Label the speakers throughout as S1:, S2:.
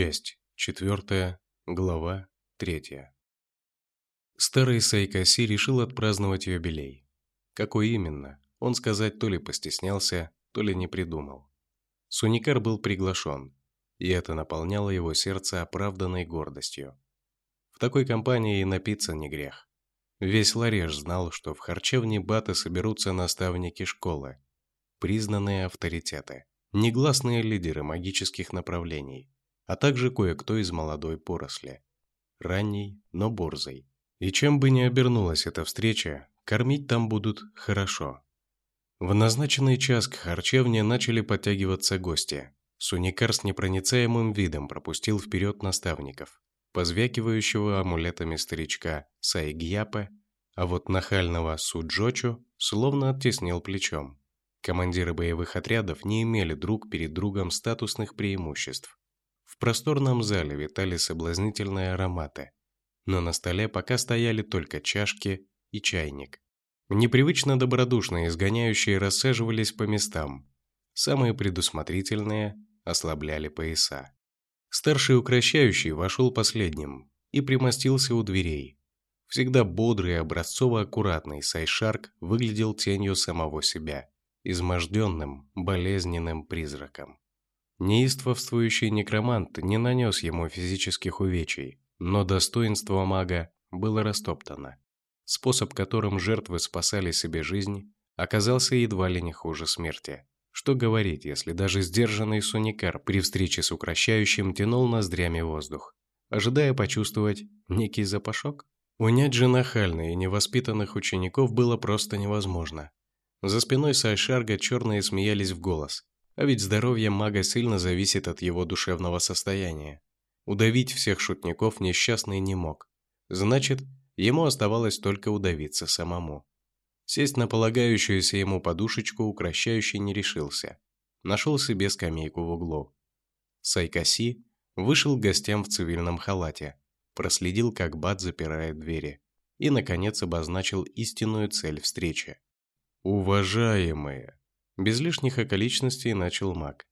S1: Часть четвертая, глава третья. Старый Сайкаси решил отпраздновать юбилей. Какой именно, он сказать то ли постеснялся, то ли не придумал. Суникар был приглашен, и это наполняло его сердце оправданной гордостью. В такой компании и напиться не грех. Весь Лареш знал, что в харчевне Баты соберутся наставники школы, признанные авторитеты, негласные лидеры магических направлений – а также кое-кто из молодой поросли. Ранней, но борзой. И чем бы ни обернулась эта встреча, кормить там будут хорошо. В назначенный час к харчевне начали подтягиваться гости. Суникар с непроницаемым видом пропустил вперед наставников, позвякивающего амулетами старичка Сайгьяпе, а вот нахального Суджочу словно оттеснил плечом. Командиры боевых отрядов не имели друг перед другом статусных преимуществ. В просторном зале витали соблазнительные ароматы, но на столе пока стояли только чашки и чайник. Непривычно добродушные изгоняющие рассаживались по местам. Самые предусмотрительные ослабляли пояса. Старший укращающий вошел последним и примостился у дверей. Всегда бодрый и образцово-аккуратный Сайшарк выглядел тенью самого себя, изможденным, болезненным призраком. Неистовствующий некромант не нанес ему физических увечий, но достоинство мага было растоптано. Способ, которым жертвы спасали себе жизнь, оказался едва ли не хуже смерти. Что говорить, если даже сдержанный суникар при встрече с укращающим тянул ноздрями воздух, ожидая почувствовать некий запашок? Унять же нахальных и невоспитанных учеников было просто невозможно. За спиной Сайшарга черные смеялись в голос, а ведь здоровье мага сильно зависит от его душевного состояния. Удавить всех шутников несчастный не мог. Значит, ему оставалось только удавиться самому. Сесть на полагающуюся ему подушечку укращающий не решился. Нашел себе скамейку в углу. Сайкаси вышел к гостям в цивильном халате, проследил, как Бат запирает двери, и, наконец, обозначил истинную цель встречи. «Уважаемые!» Без лишних околичностей начал маг.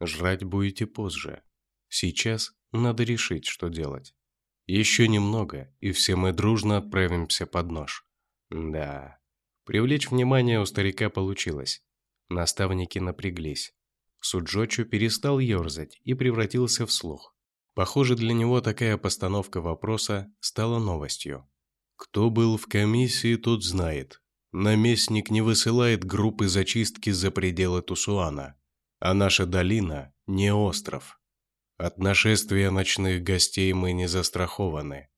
S1: «Жрать будете позже. Сейчас надо решить, что делать. Еще немного, и все мы дружно отправимся под нож». Да, привлечь внимание у старика получилось. Наставники напряглись. Суджочу перестал ерзать и превратился в слух. Похоже, для него такая постановка вопроса стала новостью. «Кто был в комиссии, тот знает. Наместник не высылает группы зачистки за пределы Тусуана, а наша долина – не остров. От нашествия ночных гостей мы не застрахованы.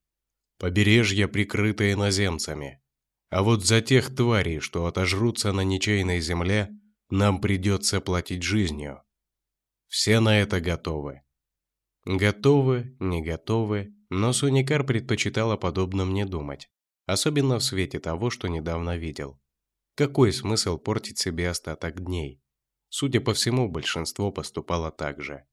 S1: Побережье прикрыто иноземцами. А вот за тех тварей, что отожрутся на ничейной земле, нам придется платить жизнью. Все на это готовы. Готовы, не готовы, но Суникар предпочитал о подобном не думать особенно в свете того, что недавно видел. Какой смысл портить себе остаток дней? Судя по всему, большинство поступало так же.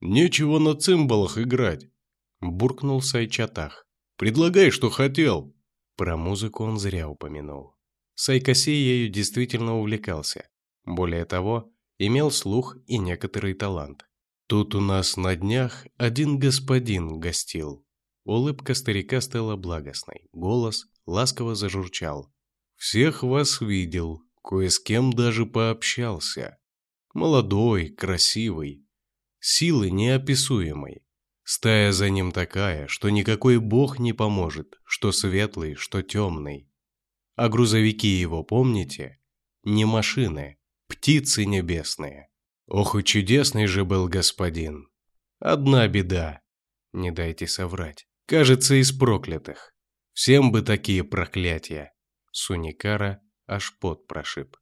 S1: «Нечего на цимбалах играть!» – буркнул Сайчатах. «Предлагай, что хотел!» Про музыку он зря упомянул. Сайкаси ею действительно увлекался. Более того, имел слух и некоторый талант. Тут у нас на днях один господин гостил. Улыбка старика стала благостной, голос ласково зажурчал. «Всех вас видел, кое с кем даже пообщался. Молодой, красивый, силы неописуемой. Стая за ним такая, что никакой бог не поможет, что светлый, что темный. А грузовики его помните? Не машины, птицы небесные. Ох и чудесный же был господин. Одна беда, не дайте соврать. Кажется, из проклятых. Всем бы такие проклятия. Суникара аж пот прошиб.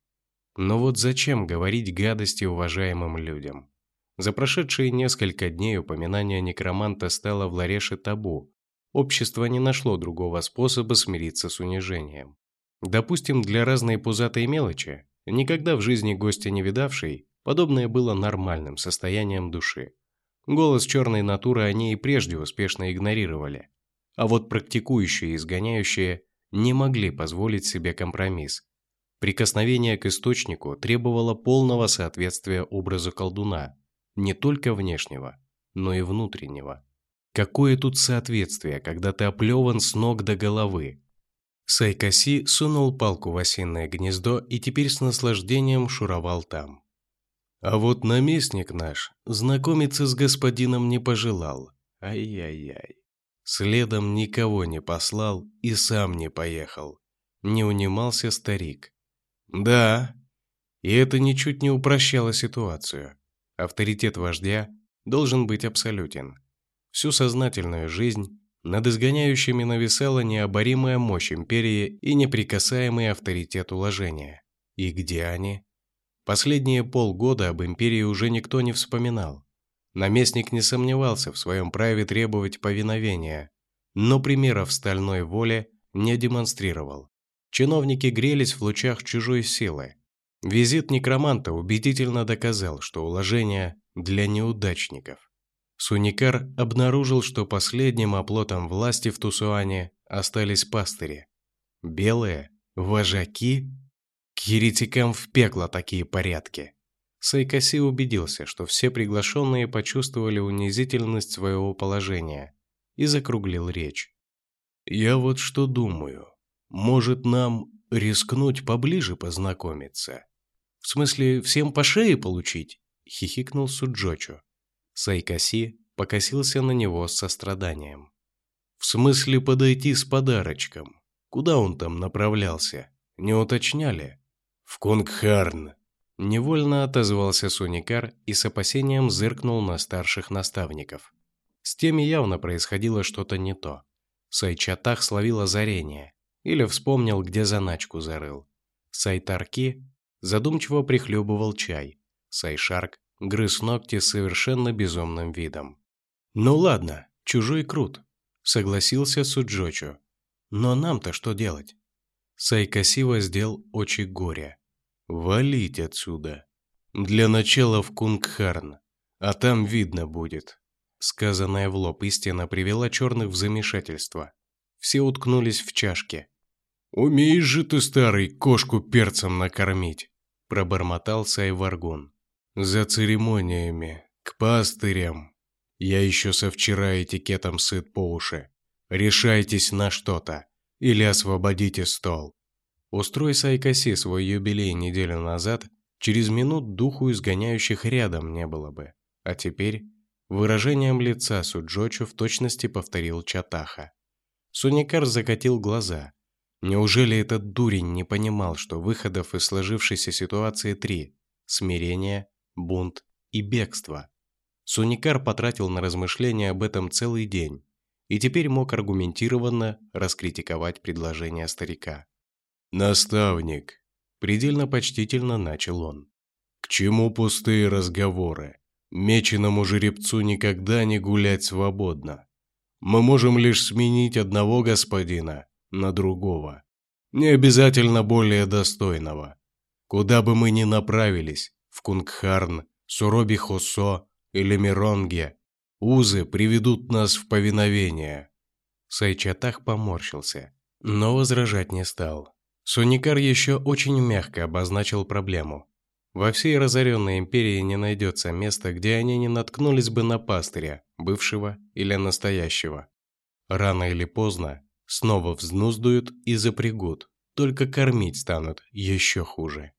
S1: Но вот зачем говорить гадости уважаемым людям? За прошедшие несколько дней упоминание некроманта стало в Лареше табу. Общество не нашло другого способа смириться с унижением. Допустим, для разной пузатой мелочи, никогда в жизни гостя не видавшей, подобное было нормальным состоянием души. Голос черной натуры они и прежде успешно игнорировали. А вот практикующие и изгоняющие не могли позволить себе компромисс. Прикосновение к источнику требовало полного соответствия образу колдуна, не только внешнего, но и внутреннего. Какое тут соответствие, когда ты оплеван с ног до головы? Сайкаси сунул палку в осиное гнездо и теперь с наслаждением шуровал там. А вот наместник наш знакомиться с господином не пожелал. Ай-яй-яй. Следом никого не послал и сам не поехал. Не унимался старик. Да, и это ничуть не упрощало ситуацию. Авторитет вождя должен быть абсолютен. Всю сознательную жизнь над изгоняющими нависала необоримая мощь империи и неприкасаемый авторитет уложения. И где они? Последние полгода об империи уже никто не вспоминал. Наместник не сомневался в своем праве требовать повиновения, но примеров стальной воли не демонстрировал. Чиновники грелись в лучах чужой силы. Визит некроманта убедительно доказал, что уложение для неудачников. Суникар обнаружил, что последним оплотом власти в Тусуане остались пастыри. Белые? Вожаки? К еретикам в пекло такие порядки. Сайкаси убедился, что все приглашенные почувствовали унизительность своего положения и закруглил речь. «Я вот что думаю. Может, нам рискнуть поближе познакомиться? В смысле, всем по шее получить?» – хихикнул Суджочу. Сайкаси покосился на него с состраданием. «В смысле подойти с подарочком? Куда он там направлялся? Не уточняли?» «В Кунгхарн», – невольно отозвался Суникар и с опасением зыркнул на старших наставников. С теми явно происходило что-то не то. Сайчатах словил озарение или вспомнил, где заначку зарыл. Сайтарки задумчиво прихлебывал чай. Сайшарк грыз ногти совершенно безумным видом. «Ну ладно, чужой крут», – согласился Суджочу. «Но нам-то что делать?» Сайкаси воздел очи горя. «Валить отсюда. Для начала в Кунгхарн, а там видно будет». Сказанная в лоб истина привела черных в замешательство. Все уткнулись в чашки. «Умеешь же ты, старый, кошку перцем накормить!» Пробормотал Сайваргун. «За церемониями, к пастырям. Я еще со вчера этикетом сыт по уши. Решайтесь на что-то или освободите стол. Устрой Сайкаси свой юбилей неделю назад, через минут духу изгоняющих рядом не было бы. А теперь выражением лица Суджочу в точности повторил Чатаха. Суникар закатил глаза. Неужели этот дурень не понимал, что выходов из сложившейся ситуации три – смирение, бунт и бегство? Суникар потратил на размышления об этом целый день и теперь мог аргументированно раскритиковать предложение старика. «Наставник», – предельно почтительно начал он, – «к чему пустые разговоры? Меченому жеребцу никогда не гулять свободно. Мы можем лишь сменить одного господина на другого, не обязательно более достойного. Куда бы мы ни направились, в Кунгхарн, Суроби-Хосо или Миронге, Узы приведут нас в повиновение». Сайчатах поморщился, но возражать не стал. Суникар еще очень мягко обозначил проблему. Во всей разоренной империи не найдется места, где они не наткнулись бы на пастыря, бывшего или настоящего. Рано или поздно снова взнуздуют и запрягут, только кормить станут еще хуже.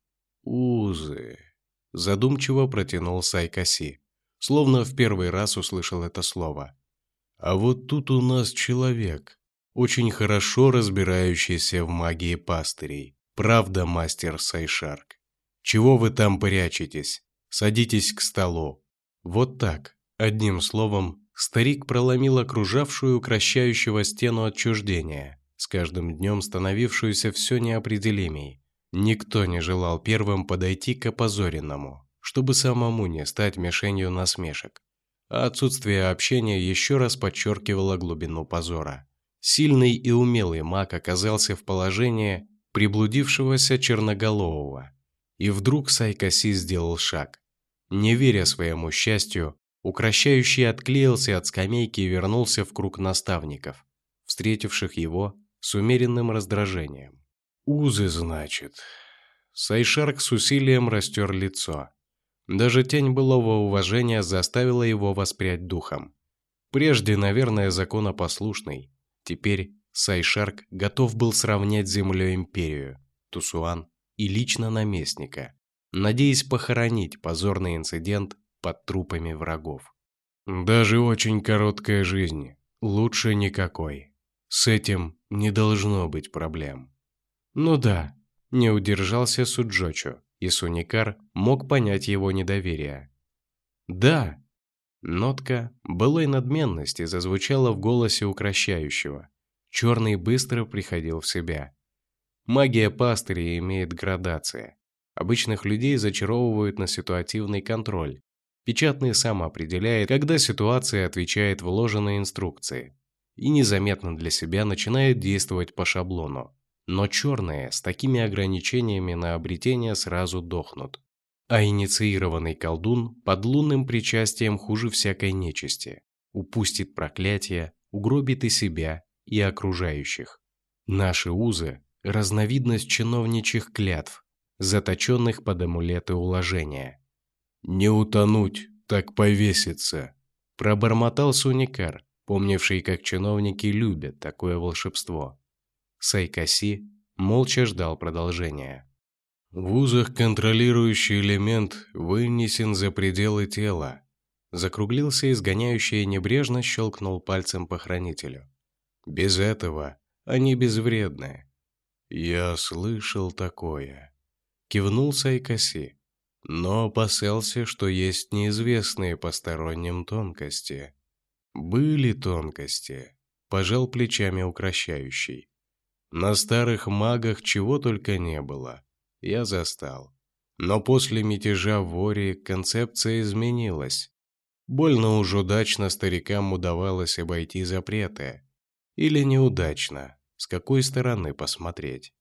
S1: «Узы», – задумчиво протянул Сайкаси словно в первый раз услышал это слово. «А вот тут у нас человек, очень хорошо разбирающийся в магии пастырей. Правда, мастер Сайшарк? Чего вы там прячетесь? Садитесь к столу». Вот так, одним словом, старик проломил окружавшую укращающего стену отчуждения, с каждым днем становившуюся все неопределимей. Никто не желал первым подойти к опозоренному чтобы самому не стать мишенью насмешек. А отсутствие общения еще раз подчеркивало глубину позора. Сильный и умелый маг оказался в положении приблудившегося черноголового. И вдруг Сайкаси сделал шаг. Не веря своему счастью, укращающий отклеился от скамейки и вернулся в круг наставников, встретивших его с умеренным раздражением. «Узы, значит». Сайшарк с усилием растер лицо. Даже тень былого уважения заставила его воспрять духом. Прежде, наверное, законопослушный. Теперь Сайшарк готов был сравнять с землей империю, Тусуан и лично наместника, надеясь похоронить позорный инцидент под трупами врагов. Даже очень короткая жизнь лучше никакой. С этим не должно быть проблем. Ну да, не удержался Суджочу, и Суникар мог понять его недоверие. Да, нотка былой надменности зазвучала в голосе укращающего. Черный быстро приходил в себя. Магия пастыря имеет градации. Обычных людей зачаровывают на ситуативный контроль, Печатный сам определяет, когда ситуация отвечает вложенной инструкции и незаметно для себя начинает действовать по шаблону. Но черные с такими ограничениями на обретение сразу дохнут. А инициированный колдун под лунным причастием хуже всякой нечисти. Упустит проклятие, угробит и себя, и окружающих. Наши узы – разновидность чиновничьих клятв, заточенных под амулеты уложения. «Не утонуть, так повеситься», – пробормотал Суникар, помнивший, как чиновники любят такое волшебство. Сайкаси молча ждал продолжения. В узах контролирующий элемент вынесен за пределы тела. Закруглился изгоняющий и небрежно щелкнул пальцем по хранителю. Без этого они безвредны. Я слышал такое. Кивнул Сайкаси но опасался, что есть неизвестные посторонним тонкости. Были тонкости, пожал плечами укращающий. На старых магах чего только не было. Я застал. Но после мятежа в Воре концепция изменилась. Больно уж удачно старикам удавалось обойти запреты. Или неудачно, с какой стороны посмотреть.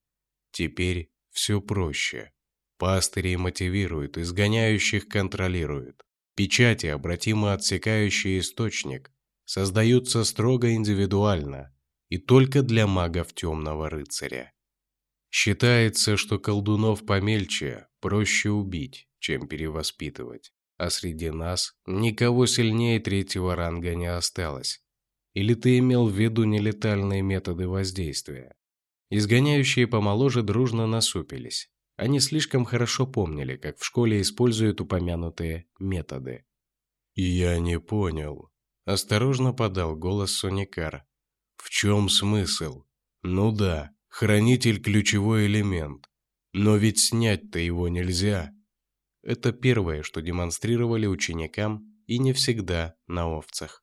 S1: Теперь все проще. Пастырей мотивируют, изгоняющих контролируют. Печати, обратимо отсекающие источник, создаются строго индивидуально и только для магов темного рыцаря. Считается, что колдунов помельче проще убить, чем перевоспитывать, а среди нас никого сильнее третьего ранга не осталось. Или ты имел в виду нелетальные методы воздействия? Изгоняющие помоложе дружно насупились. Они слишком хорошо помнили, как в школе используют упомянутые методы. «Я не понял», – осторожно подал голос Соникар. «В чем смысл? Ну да, хранитель – ключевой элемент. Но ведь снять-то его нельзя». Это первое, что демонстрировали ученикам, и не всегда на овцах.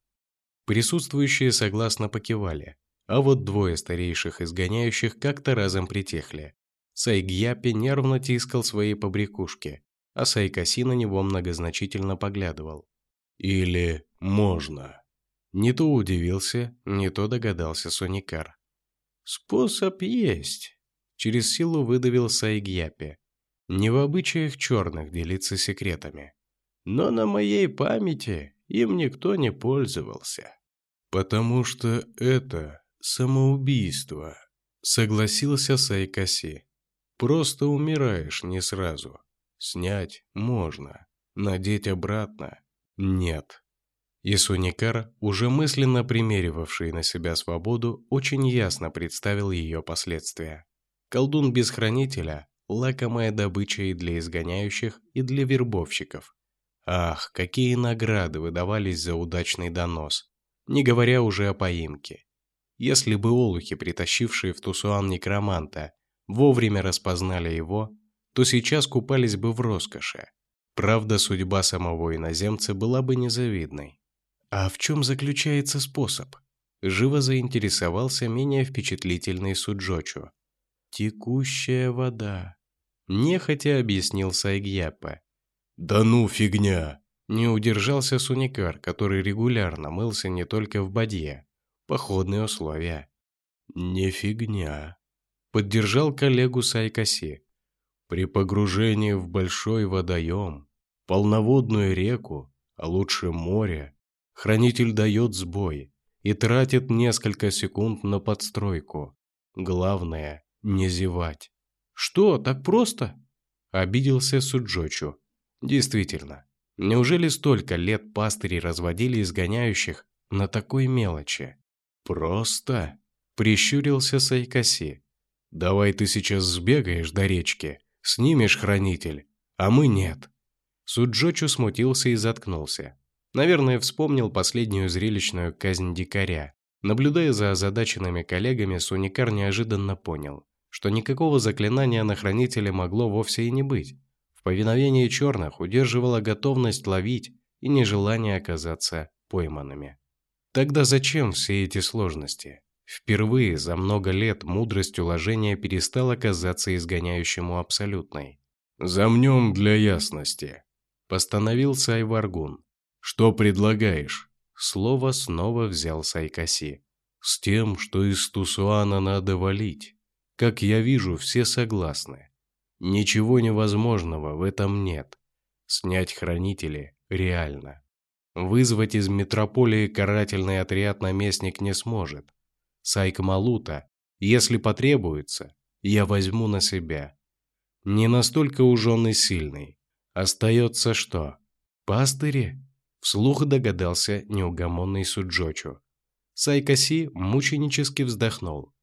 S1: Присутствующие согласно покивали, а вот двое старейших изгоняющих как-то разом притихли. Сайгьяпи нервно тискал свои побрякушки, а Сайкаси на него многозначительно поглядывал. «Или можно?» Не то удивился, не то догадался Соникар. «Способ есть», — через силу выдавил Сайгьяпи. Не в обычаях черных делиться секретами. Но на моей памяти им никто не пользовался. «Потому что это самоубийство», — согласился Сайкаси. Просто умираешь не сразу. Снять можно, надеть обратно нет. И Суникар, уже мысленно примеривавший на себя свободу, очень ясно представил ее последствия. Колдун без хранителя – лакомая добыча и для изгоняющих, и для вербовщиков. Ах, какие награды выдавались за удачный донос, не говоря уже о поимке. Если бы олухи, притащившие в Тусуан некроманта, вовремя распознали его, то сейчас купались бы в роскоши. Правда, судьба самого иноземца была бы незавидной. А в чем заключается способ? Живо заинтересовался менее впечатлительный Суджочу. «Текущая вода», – нехотя объяснил Сайгьяпа. «Да ну, фигня!» Не удержался Суникар, который регулярно мылся не только в бадье. Походные условия. «Не фигня», поддержал коллегу Сайкаси. При погружении в большой водоем, полноводную реку, а лучше море, хранитель дает сбой и тратит несколько секунд на подстройку. Главное – не зевать. «Что, так просто?» – обиделся Суджочу. Действительно, неужели столько лет пастыри разводили изгоняющих на такой мелочи? Просто прищурился Сайкаси. Давай ты сейчас сбегаешь до речки, снимешь хранитель, а мы нет. Суджочу смутился и заткнулся. Наверное, вспомнил последнюю зрелищную казнь дикаря. Наблюдая за озадаченными коллегами, Суникар неожиданно понял, что никакого заклинания на хранителе могло вовсе и не быть. В повиновении черных удерживала готовность ловить и нежелание оказаться пойманными. Тогда зачем все эти сложности? Впервые за много лет мудрость уложения перестала казаться изгоняющему абсолютной. «Замнем для ясности», – постановил Сайваргун. «Что предлагаешь?» Слово снова взял Сайкаси. «С тем, что из Тусуана надо валить. Как я вижу, все согласны. Ничего невозможного в этом нет. Снять хранители реально. Вызвать из метрополии карательный отряд наместник не сможет. Сайка Малута, если потребуется, я возьму на себя. Не настолько уж он и сильный. Остается что? Пастыри? Вслух догадался неугомонный Суджочу. Сайкаси мученически вздохнул.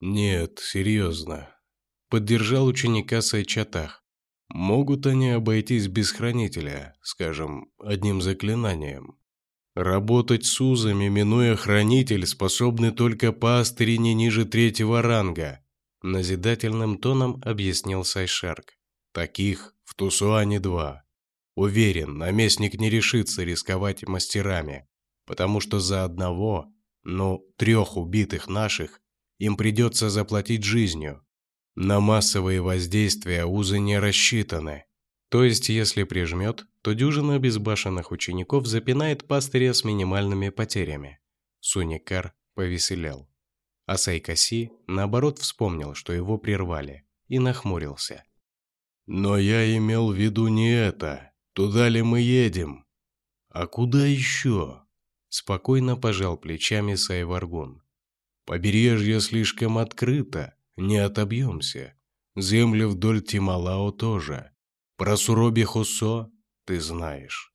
S1: «Нет, серьезно», — поддержал ученика Сайчатах. «Могут они обойтись без хранителя, скажем, одним заклинанием. Работать с узами, минуя хранитель, способны только пастыри не ниже третьего ранга», — назидательным тоном объяснил Сайшарк. «Таких в Тусуане два. Уверен, наместник не решится рисковать мастерами, потому что за одного, ну, трех убитых наших, им придется заплатить жизнью. На массовые воздействия узы не рассчитаны. То есть, если прижмет, то дюжина безбашенных учеников запинает пастыря с минимальными потерями. Суникар повеселел. А Сайкаси, наоборот, вспомнил, что его прервали, и нахмурился. «Но я имел в виду не это. Туда ли мы едем?» «А куда еще?» Спокойно пожал плечами Сайваргун. «Побережье слишком открыто, не отобьемся. Земли вдоль Тималао тоже. Про Суроби Хусо ты знаешь.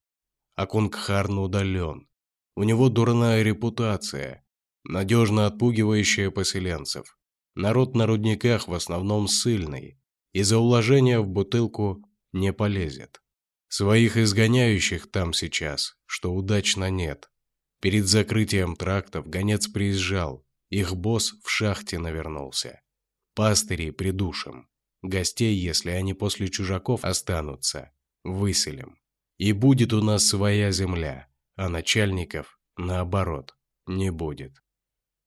S1: А Кунгхарн удален. У него дурная репутация, надежно отпугивающая поселенцев. Народ на рудниках в основном сильный, и за уложение в бутылку не полезет. Своих изгоняющих там сейчас, что удачно нет. Перед закрытием трактов гонец приезжал, их босс в шахте навернулся. Пастыри придушим. Гостей, если они после чужаков останутся, выселим. И будет у нас своя земля, а начальников, наоборот, не будет.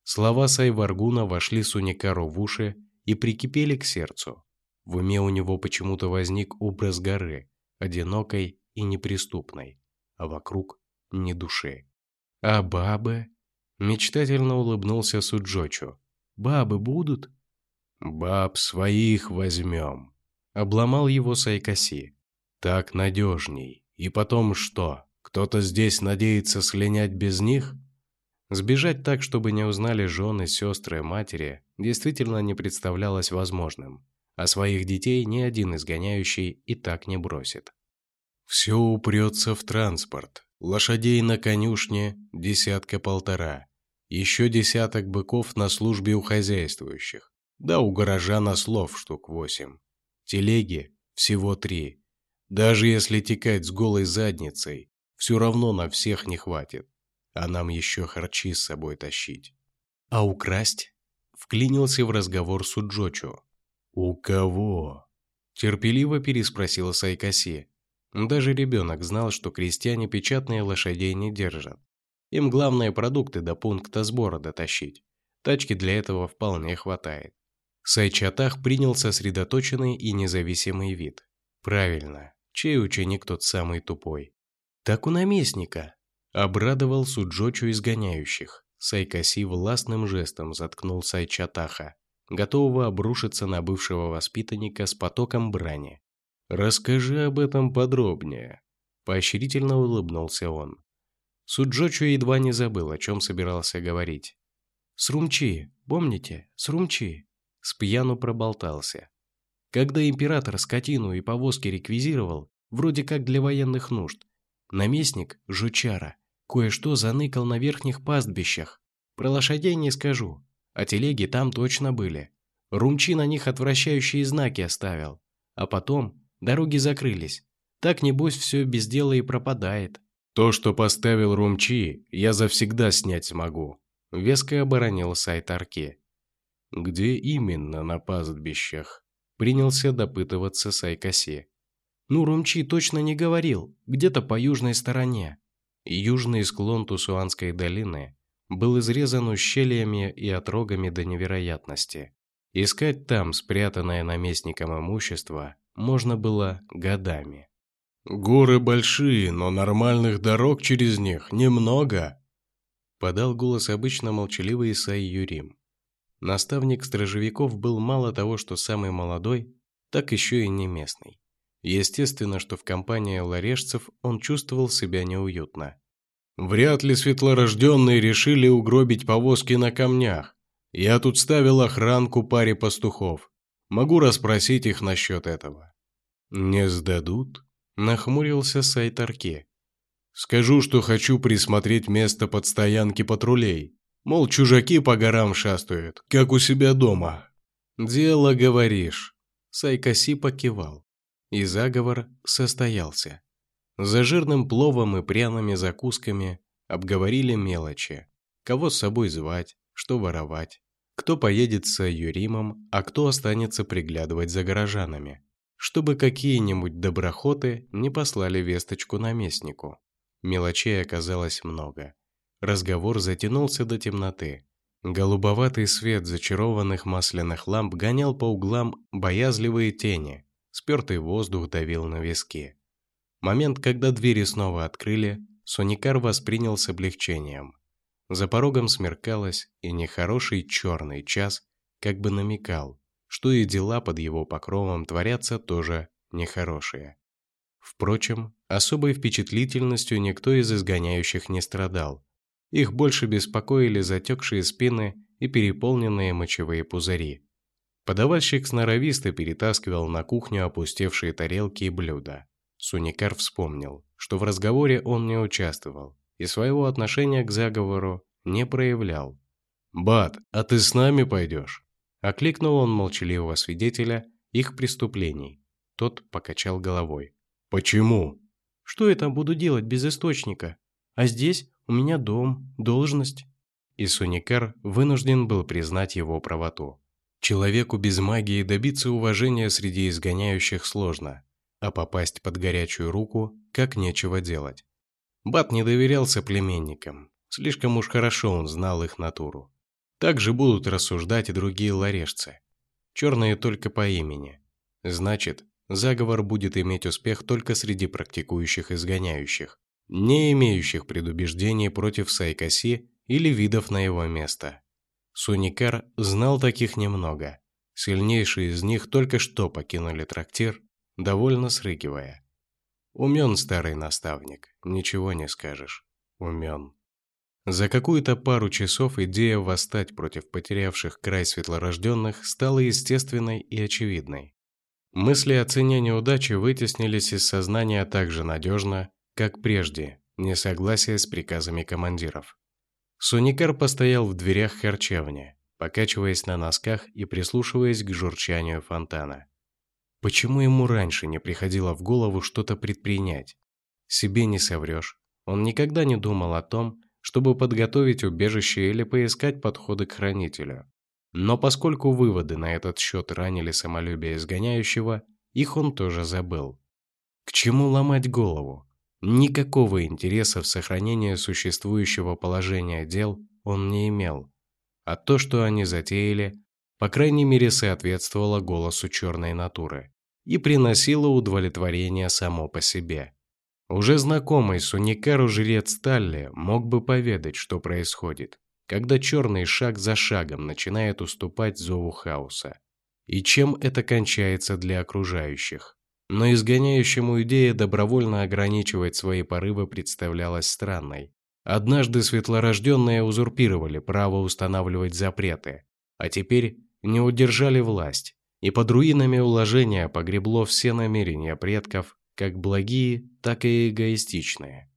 S1: Слова Сайваргуна вошли Суникару в уши и прикипели к сердцу. В уме у него почему-то возник образ горы, одинокой и неприступной, а вокруг ни души. «А бабы?» – мечтательно улыбнулся Суджочу. «Бабы будут?» «Баб своих возьмем», – обломал его Сайкаси. «Так надежней. И потом что, кто-то здесь надеется слинять без них?» Сбежать так, чтобы не узнали жены, сестры, матери, действительно не представлялось возможным, а своих детей ни один изгоняющий и так не бросит. Все упрется в транспорт. Лошадей на конюшне десятка-полтора. Еще десяток быков на службе у хозяйствующих. Да у горожан слов штук восемь. Телеги всего три. Даже если текать с голой задницей, все равно на всех не хватит. А нам еще харчи с собой тащить. А украсть? Вклинился в разговор Суджочу. «У кого?» Терпеливо переспросила Сайкаси. Даже ребенок знал, что крестьяне печатные лошадей не держат. Им главное продукты до пункта сбора дотащить. Тачки для этого вполне хватает. Сайчатах принял сосредоточенный и независимый вид. Правильно, чей ученик тот самый тупой? Так у наместника. Обрадовал Суджочу изгоняющих. Сайкаси властным жестом заткнул Сайчатаха, готового обрушиться на бывшего воспитанника с потоком брани. «Расскажи об этом подробнее», – поощрительно улыбнулся он. Суджочу едва не забыл, о чем собирался говорить. «Срумчи, помните? Срумчи!» С пьяну проболтался. Когда император скотину и повозки реквизировал, вроде как для военных нужд. Наместник – жучара. Кое-что заныкал на верхних пастбищах. Про лошадей не скажу, а телеги там точно были. Румчи на них отвращающие знаки оставил. А потом дороги закрылись. Так, небось, все без дела и пропадает. То, что поставил Румчи, я завсегда снять смогу. Веско оборонил сайт Арки. Где именно на пастбищах? Принялся допытываться Сайкаси. Ну, Румчи точно не говорил, где-то по южной стороне. Южный склон Тусуанской долины был изрезан ущельями и отрогами до невероятности. Искать там спрятанное наместником имущество можно было годами. «Горы большие, но нормальных дорог через них немного», подал голос обычно молчаливый Исай Юрим. Наставник стражевиков был мало того, что самый молодой, так еще и не местный. Естественно, что в компании ларешцев он чувствовал себя неуютно. «Вряд ли светлорожденные решили угробить повозки на камнях. Я тут ставил охранку паре пастухов. Могу расспросить их насчет этого». «Не сдадут?» Нахмурился Сайтарке. «Скажу, что хочу присмотреть место под стоянки патрулей. Мол, чужаки по горам шастают, как у себя дома». «Дело говоришь». Сайкаси покивал. И заговор состоялся. За жирным пловом и пряными закусками обговорили мелочи. Кого с собой звать, что воровать, кто поедет с Юримом, а кто останется приглядывать за горожанами чтобы какие-нибудь доброхоты не послали весточку наместнику. Мелочей оказалось много. Разговор затянулся до темноты. Голубоватый свет зачарованных масляных ламп гонял по углам боязливые тени. Спертый воздух давил на виски. Момент, когда двери снова открыли, Соникар воспринял с облегчением. За порогом смеркалось, и нехороший черный час как бы намекал, что и дела под его покровом творятся тоже нехорошие. Впрочем, особой впечатлительностью никто из изгоняющих не страдал. Их больше беспокоили затекшие спины и переполненные мочевые пузыри. Подавальщик сноровисто перетаскивал на кухню опустевшие тарелки и блюда. Суникар вспомнил, что в разговоре он не участвовал и своего отношения к заговору не проявлял. «Бат, а ты с нами пойдешь?» Окликнул он молчаливого свидетеля их преступлений. Тот покачал головой. «Почему?» «Что я там буду делать без источника? А здесь у меня дом, должность». И Суникар вынужден был признать его правоту. Человеку без магии добиться уважения среди изгоняющих сложно, а попасть под горячую руку как нечего делать. Бат не доверял соплеменникам, слишком уж хорошо он знал их натуру. Так же будут рассуждать и другие ларешцы. Черные только по имени. Значит, заговор будет иметь успех только среди практикующих изгоняющих, не имеющих предубеждений против Сайкаси или видов на его место. Суникар знал таких немного. Сильнейшие из них только что покинули трактир, довольно срыгивая. Умен старый наставник, ничего не скажешь. Умен. За какую-то пару часов идея восстать против потерявших край светлорожденных стала естественной и очевидной. Мысли о цене неудачи вытеснились из сознания так же надежно, как прежде, несогласие с приказами командиров. Суникар постоял в дверях харчевни, покачиваясь на носках и прислушиваясь к журчанию фонтана. Почему ему раньше не приходило в голову что-то предпринять? Себе не соврешь. Он никогда не думал о том, чтобы подготовить убежище или поискать подходы к хранителю. Но поскольку выводы на этот счет ранили самолюбие изгоняющего, их он тоже забыл. К чему ломать голову? Никакого интереса в сохранении существующего положения дел он не имел. А то, что они затеяли, по крайней мере соответствовало голосу черной натуры и приносило удовлетворение само по себе. Уже знакомый Суникару жрец Талли мог бы поведать, что происходит, когда черный шаг за шагом начинает уступать зову хаоса. И чем это кончается для окружающих. Но изгоняющему идея добровольно ограничивать свои порывы представлялась странной. Однажды светлорожденные узурпировали право устанавливать запреты, а теперь не удержали власть, и под руинами уложения погребло все намерения предков как благие, так и эгоистичные.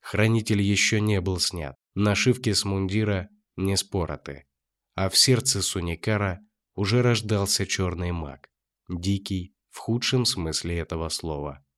S1: Хранитель еще не был снят, нашивки с мундира не спороты, а в сердце Суникара уже рождался черный маг, дикий в худшем смысле этого слова.